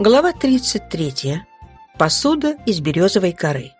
Глава 33. Посуда из березовой коры.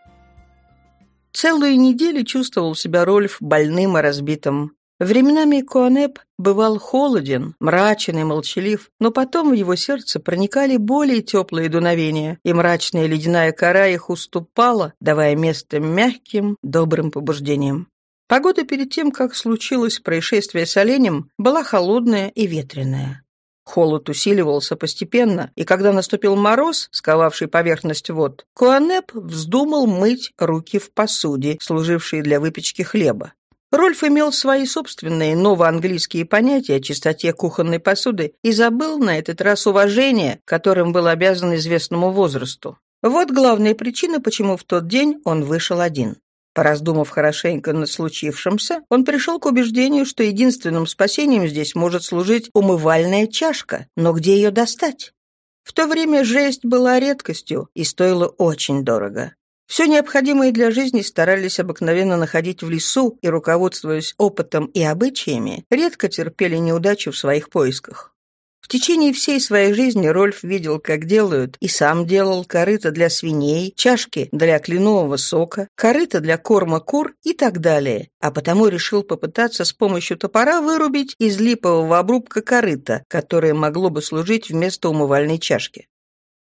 Целую неделю чувствовал себя Рольф больным и разбитым. Временами Коанеп бывал холоден, мрачен и молчалив, но потом в его сердце проникали более теплые дуновения, и мрачная ледяная кора их уступала, давая место мягким, добрым побуждениям. Погода перед тем, как случилось происшествие с оленем, была холодная и ветреная. Холод усиливался постепенно, и когда наступил мороз, сковавший поверхность вод, Куанеп вздумал мыть руки в посуде, служившей для выпечки хлеба. Рольф имел свои собственные новоанглийские понятия о чистоте кухонной посуды и забыл на этот раз уважение, которым был обязан известному возрасту. Вот главная причина, почему в тот день он вышел один. Пораздумав хорошенько над случившимся, он пришел к убеждению, что единственным спасением здесь может служить умывальная чашка, но где ее достать? В то время жесть была редкостью и стоила очень дорого. Все необходимое для жизни старались обыкновенно находить в лесу и, руководствуясь опытом и обычаями, редко терпели неудачу в своих поисках. В течение всей своей жизни Рольф видел, как делают, и сам делал корыто для свиней, чашки для кленового сока, корыто для корма кур и так далее, а потому решил попытаться с помощью топора вырубить из липового обрубка корыто, которое могло бы служить вместо умывальной чашки.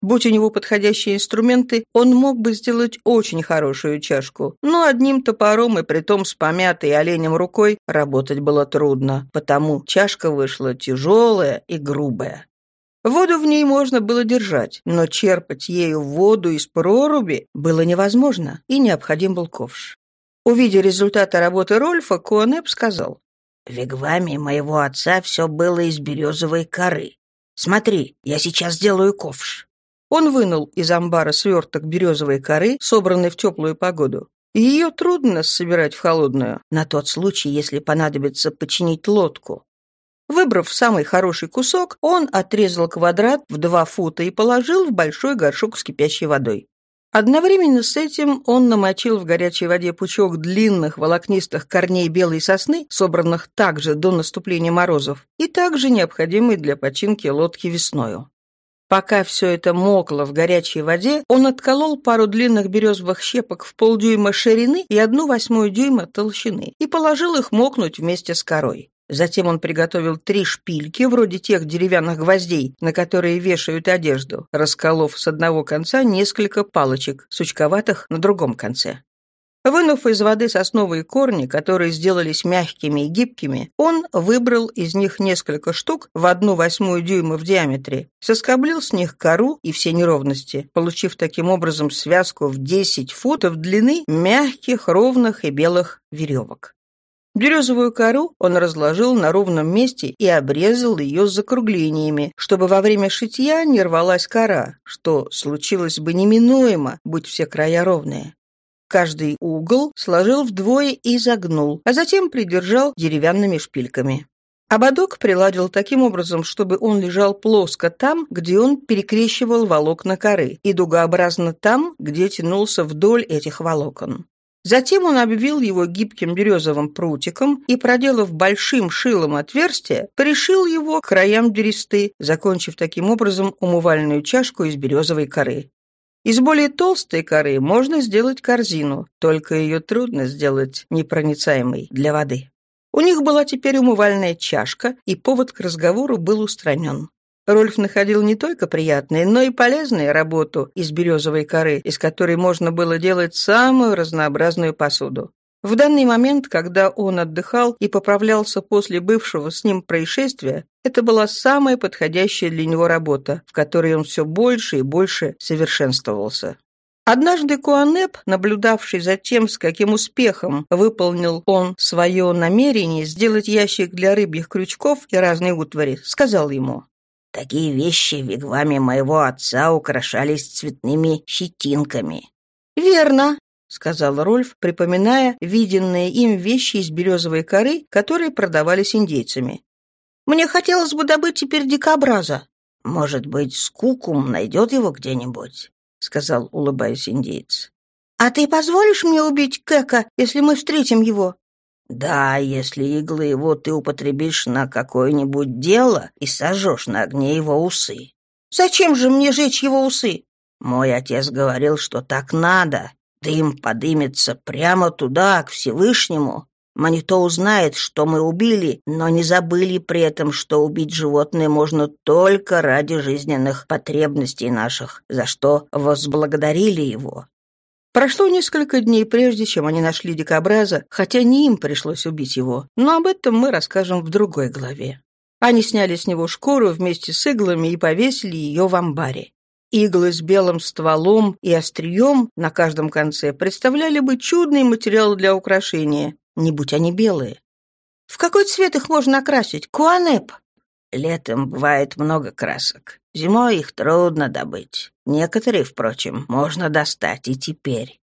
Будь у него подходящие инструменты, он мог бы сделать очень хорошую чашку. Но одним топором и притом с помятой оленем рукой работать было трудно, потому чашка вышла тяжелая и грубая. Воду в ней можно было держать, но черпать ею воду из проруби было невозможно, и необходим был ковш. Увидя результаты работы Рольфа, Куанеп сказал, «В вигваме моего отца все было из березовой коры. Смотри, я сейчас сделаю ковш». Он вынул из амбара сверток березовой коры, собранный в теплую погоду. Ее трудно собирать в холодную, на тот случай, если понадобится починить лодку. Выбрав самый хороший кусок, он отрезал квадрат в два фута и положил в большой горшок с кипящей водой. Одновременно с этим он намочил в горячей воде пучок длинных волокнистых корней белой сосны, собранных также до наступления морозов, и также необходимый для починки лодки весною. Пока все это мокло в горячей воде, он отколол пару длинных березовых щепок в полдюйма ширины и одну восьмую дюйма толщины и положил их мокнуть вместе с корой. Затем он приготовил три шпильки, вроде тех деревянных гвоздей, на которые вешают одежду, расколов с одного конца несколько палочек, сучковатых на другом конце. Вынув из воды сосновые корни, которые сделались мягкими и гибкими, он выбрал из них несколько штук в одну восьмую дюйма в диаметре, соскоблил с них кору и все неровности, получив таким образом связку в 10 футов длины мягких, ровных и белых веревок. Березовую кору он разложил на ровном месте и обрезал ее закруглениями, чтобы во время шитья не рвалась кора, что случилось бы неминуемо, будь все края ровные. Каждый угол сложил вдвое и загнул, а затем придержал деревянными шпильками. Ободок приладил таким образом, чтобы он лежал плоско там, где он перекрещивал волокна коры, и дугообразно там, где тянулся вдоль этих волокон. Затем он обвил его гибким березовым прутиком и, проделав большим шилом отверстие, пришил его к краям бересты, закончив таким образом умывальную чашку из березовой коры. Из более толстой коры можно сделать корзину, только ее трудно сделать непроницаемой для воды. У них была теперь умывальная чашка, и повод к разговору был устранен. Рольф находил не только приятные, но и полезные работу из березовой коры, из которой можно было делать самую разнообразную посуду. В данный момент, когда он отдыхал и поправлялся после бывшего с ним происшествия, это была самая подходящая для него работа, в которой он все больше и больше совершенствовался. Однажды Куанеп, наблюдавший за тем, с каким успехом выполнил он свое намерение сделать ящик для рыбьих крючков и разной утвари, сказал ему, «Такие вещи в вигваме моего отца украшались цветными щетинками». «Верно», — сказал Рольф, припоминая виденные им вещи из березовой коры, которые продавались индейцами. «Мне хотелось бы добыть теперь дикобраза». «Может быть, скукум найдет его где-нибудь?» — сказал, улыбаясь индейец. «А ты позволишь мне убить Кэка, если мы встретим его?» «Да, если иглы его ты употребишь на какое-нибудь дело и сожжешь на огне его усы». Зачем же мне жечь его усы?» «Мой отец говорил, что так надо. Дым подымется прямо туда, к Всевышнему. Манито узнает, что мы убили, но не забыли при этом, что убить животное можно только ради жизненных потребностей наших, за что возблагодарили его. Прошло несколько дней, прежде чем они нашли дикобраза, хотя не им пришлось убить его, но об этом мы расскажем в другой главе. Они сняли с него шкуру вместе с иглами и повесили ее в амбаре. Иглы с белым стволом и острием на каждом конце представляли бы чудный материал для украшения, не будь они белые. В какой цвет их можно окрасить? Куанеп? Летом бывает много красок. Зимой их трудно добыть. Некоторые, впрочем, можно достать и теперь.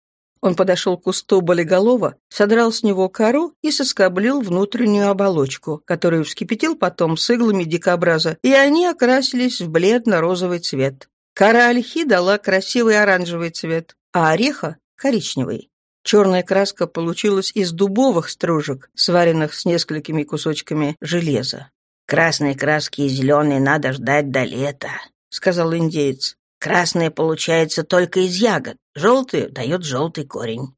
Он подошел к кусту болиголова, содрал с него кору и соскоблил внутреннюю оболочку, которую вскипятил потом с иглами дикобраза, и они окрасились в бледно-розовый цвет. Кора ольхи дала красивый оранжевый цвет, а ореха — коричневый. Черная краска получилась из дубовых стружек, сваренных с несколькими кусочками железа. «Красной краски и зеленой надо ждать до лета», — сказал индеец. «Красная получается только из ягод, желтый дает желтый корень».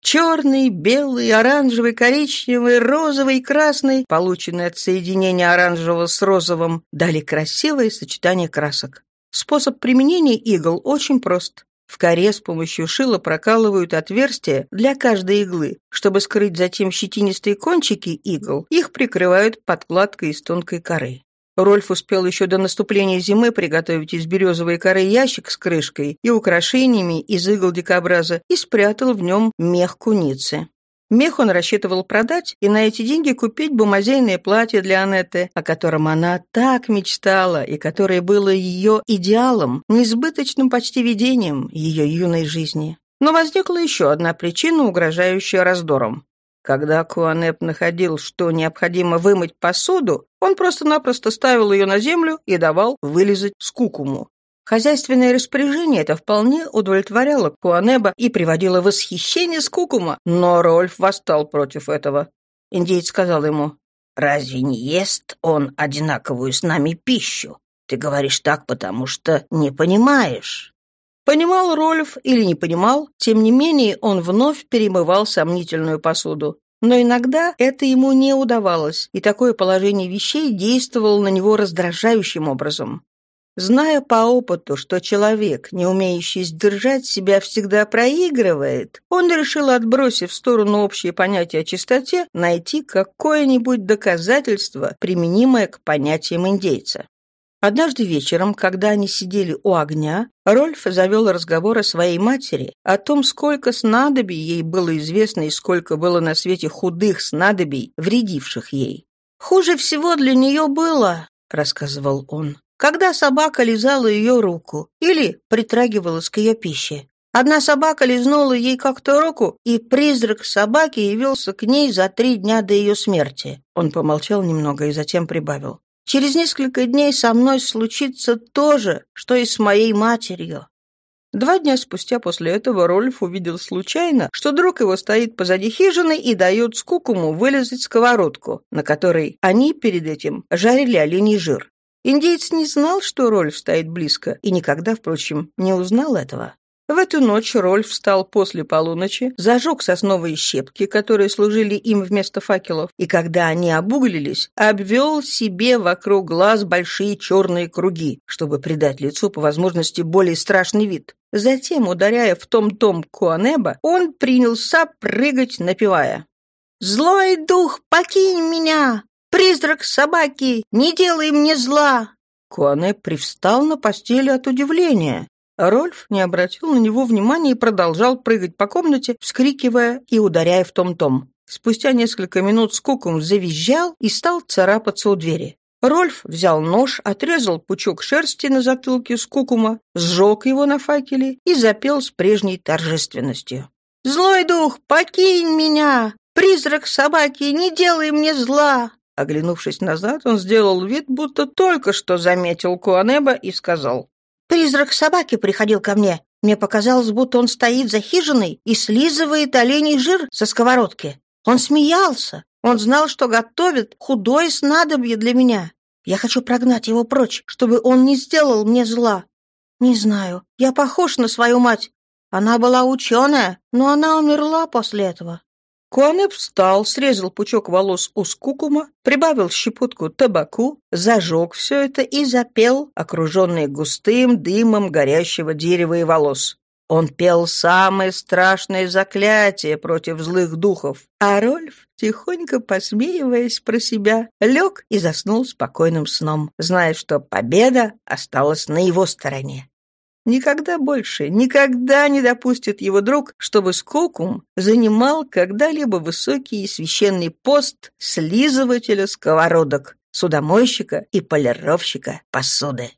Черный, белый, оранжевый, коричневый, розовый и красный, полученные от соединения оранжевого с розовым, дали красивое сочетание красок. Способ применения игл очень прост. В коре с помощью шила прокалывают отверстия для каждой иглы. Чтобы скрыть затем щетинистые кончики игл, их прикрывают подкладкой из тонкой коры. Рольф успел еще до наступления зимы приготовить из березовой коры ящик с крышкой и украшениями из игл дикобраза и спрятал в нем мех куницы. Мех он рассчитывал продать и на эти деньги купить бумазейное платье для Анетты, о котором она так мечтала и которое было ее идеалом, несбыточным почти видением ее юной жизни. Но возникла еще одна причина, угрожающая раздором. Когда Куанеп находил, что необходимо вымыть посуду, он просто-напросто ставил ее на землю и давал вылезать скукуму. Хозяйственное распоряжение это вполне удовлетворяло Куанеба и приводило в восхищение Скукума, но Рольф восстал против этого. Индеец сказал ему, «Разве не ест он одинаковую с нами пищу? Ты говоришь так, потому что не понимаешь». Понимал Рольф или не понимал, тем не менее он вновь перемывал сомнительную посуду. Но иногда это ему не удавалось, и такое положение вещей действовало на него раздражающим образом. Зная по опыту, что человек, не умеющий сдержать себя, всегда проигрывает, он решил, отбросив в сторону общее понятие о чистоте, найти какое-нибудь доказательство, применимое к понятиям индейца. Однажды вечером, когда они сидели у огня, Рольф завел разговор о своей матери, о том, сколько снадобий ей было известно и сколько было на свете худых снадобий, вредивших ей. «Хуже всего для нее было», — рассказывал он, когда собака лизала ее руку или притрагивалась к ее пище. Одна собака лизнула ей как-то руку, и призрак собаки явился к ней за три дня до ее смерти. Он помолчал немного и затем прибавил. «Через несколько дней со мной случится то же, что и с моей матерью». Два дня спустя после этого Рольф увидел случайно, что друг его стоит позади хижины и дает скукуму вылезать сковородку, на которой они перед этим жарили оленей жир. Индеец не знал, что Рольф стоит близко, и никогда, впрочем, не узнал этого. В эту ночь Рольф встал после полуночи, зажег сосновые щепки, которые служили им вместо факелов, и когда они обуглились, обвел себе вокруг глаз большие черные круги, чтобы придать лицу по возможности более страшный вид. Затем, ударяя в том-том Куанеба, он принялся прыгать, напевая. «Злой дух, покинь меня! Призрак собаки! Не делай мне зла!» Куане привстал на постели от удивления. Рольф не обратил на него внимания и продолжал прыгать по комнате, вскрикивая и ударяя в том-том. Спустя несколько минут скуком завизжал и стал царапаться у двери. Рольф взял нож, отрезал пучок шерсти на затылке скукума, сжег его на факеле и запел с прежней торжественностью. «Злой дух, покинь меня! Призрак собаки, не делай мне зла! Оглянувшись назад, он сделал вид, будто только что заметил Куанеба и сказал. «Призрак собаки приходил ко мне. Мне показалось, будто он стоит за хижиной и слизывает оленей жир со сковородки. Он смеялся. Он знал, что готовит худое снадобье для меня. Я хочу прогнать его прочь, чтобы он не сделал мне зла. Не знаю, я похож на свою мать. Она была ученая, но она умерла после этого. Куанеп встал, срезал пучок волос у скукума, прибавил щепотку табаку, зажег все это и запел, окруженный густым дымом горящего дерева и волос. Он пел самые страшные заклятия против злых духов, а Рольф, тихонько посмеиваясь про себя, лег и заснул спокойным сном, зная, что победа осталась на его стороне. Никогда больше, никогда не допустит его друг, чтобы Скокум занимал когда-либо высокий и священный пост слизывателя сковородок, судомойщика и полировщика посуды.